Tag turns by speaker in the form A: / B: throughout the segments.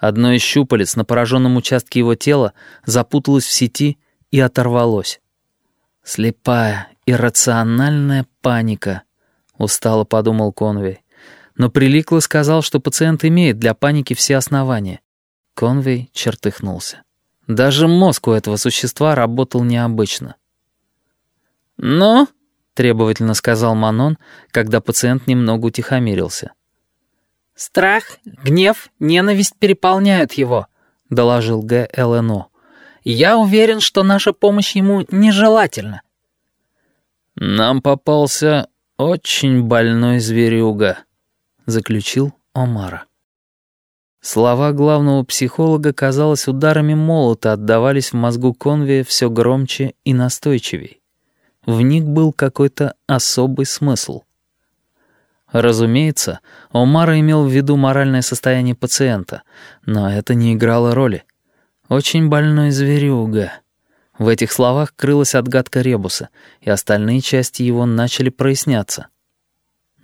A: Одно из щупалец на пораженном участке его тела запуталось в сети и оторвалось. «Слепая, иррациональная паника», — устало подумал Конвей. Но Приликло сказал, что пациент имеет для паники все основания. Конвей чертыхнулся. Даже мозг у этого существа работал необычно.
B: «Ну?»
A: — требовательно сказал Манон, когда пациент немного утихомирился.
B: «Страх, гнев, ненависть переполняют его», — доложил Г. ЛНО. «Я уверен, что наша помощь ему нежелательна».
A: «Нам попался очень больной зверюга», — заключил Омара. Слова главного психолога, казалось, ударами молота отдавались в мозгу Конвия все громче и настойчивей. В них был какой-то особый смысл — Разумеется, Омара имел в виду моральное состояние пациента, но это не играло роли. Очень больной зверюга. В этих словах крылась отгадка ребуса, и остальные части его начали проясняться.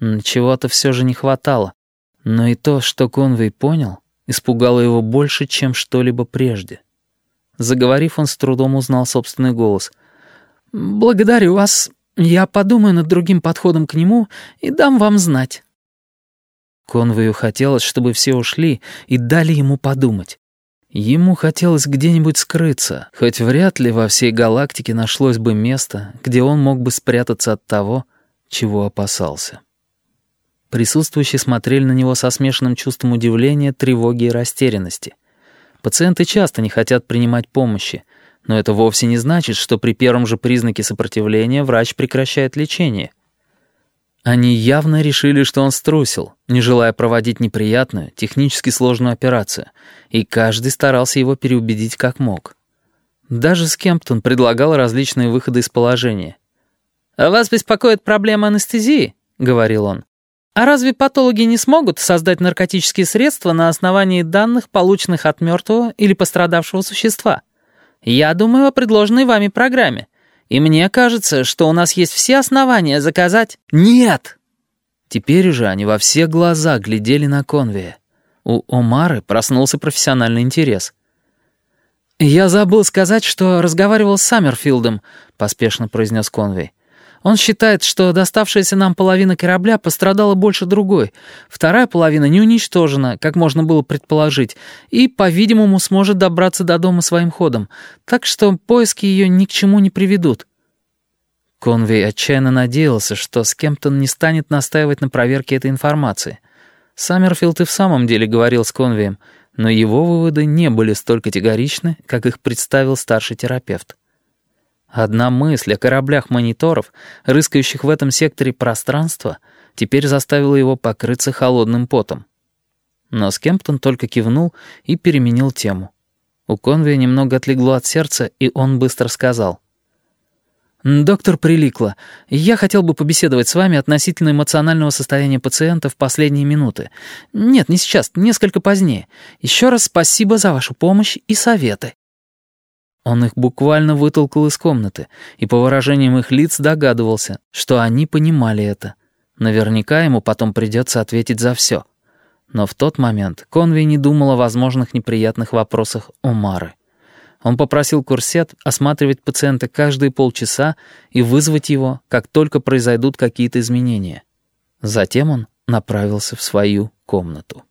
A: Чего-то все же не хватало, но и то, что Конвей понял, испугало его больше, чем что-либо прежде. Заговорив, он с трудом узнал собственный голос. «Благодарю вас, я подумаю над другим подходом к нему и дам вам знать». Конвою хотелось, чтобы все ушли и дали ему подумать. Ему хотелось где-нибудь скрыться, хоть вряд ли во всей галактике нашлось бы место, где он мог бы спрятаться от того, чего опасался. Присутствующие смотрели на него со смешанным чувством удивления, тревоги и растерянности. Пациенты часто не хотят принимать помощи, но это вовсе не значит, что при первом же признаке сопротивления врач прекращает лечение. Они явно решили, что он струсил, не желая проводить неприятную, технически сложную операцию, и каждый старался его переубедить как мог. Даже Скемптон предлагал различные выходы из положения. «А вас беспокоит проблема анестезии?» — говорил он. «А разве патологи не смогут создать наркотические средства на основании данных, полученных от мертвого или пострадавшего существа?» Я думаю о предложенной вами программе. И мне кажется, что у нас есть все основания заказать...» «Нет!» Теперь уже они во все глаза глядели на Конвея. У Омары проснулся профессиональный интерес. «Я забыл сказать, что разговаривал с Саммерфилдом», — поспешно произнес Конвей. Он считает, что доставшаяся нам половина корабля пострадала больше другой, вторая половина не уничтожена, как можно было предположить, и, по-видимому, сможет добраться до дома своим ходом, так что поиски ее ни к чему не приведут». Конвей отчаянно надеялся, что Скемптон не станет настаивать на проверке этой информации. Саммерфилд и в самом деле говорил с Конвеем, но его выводы не были столь категоричны, как их представил старший терапевт. Одна мысль о кораблях мониторов, рыскающих в этом секторе пространства, теперь заставила его покрыться холодным потом. Но Скемптон только кивнул и переменил тему. У Конвия немного отлегло от сердца, и он быстро сказал. «Доктор Приликла, я хотел бы побеседовать с вами относительно эмоционального состояния пациента в последние минуты. Нет, не сейчас, несколько позднее. Еще раз спасибо за вашу помощь и советы». Он их буквально вытолкал из комнаты, и по выражениям их лиц догадывался, что они понимали это. Наверняка ему потом придется ответить за все. Но в тот момент Конвей не думал о возможных неприятных вопросах Омары. Он попросил Курсет осматривать пациента каждые полчаса и вызвать его, как только произойдут какие-то изменения. Затем он направился в свою комнату.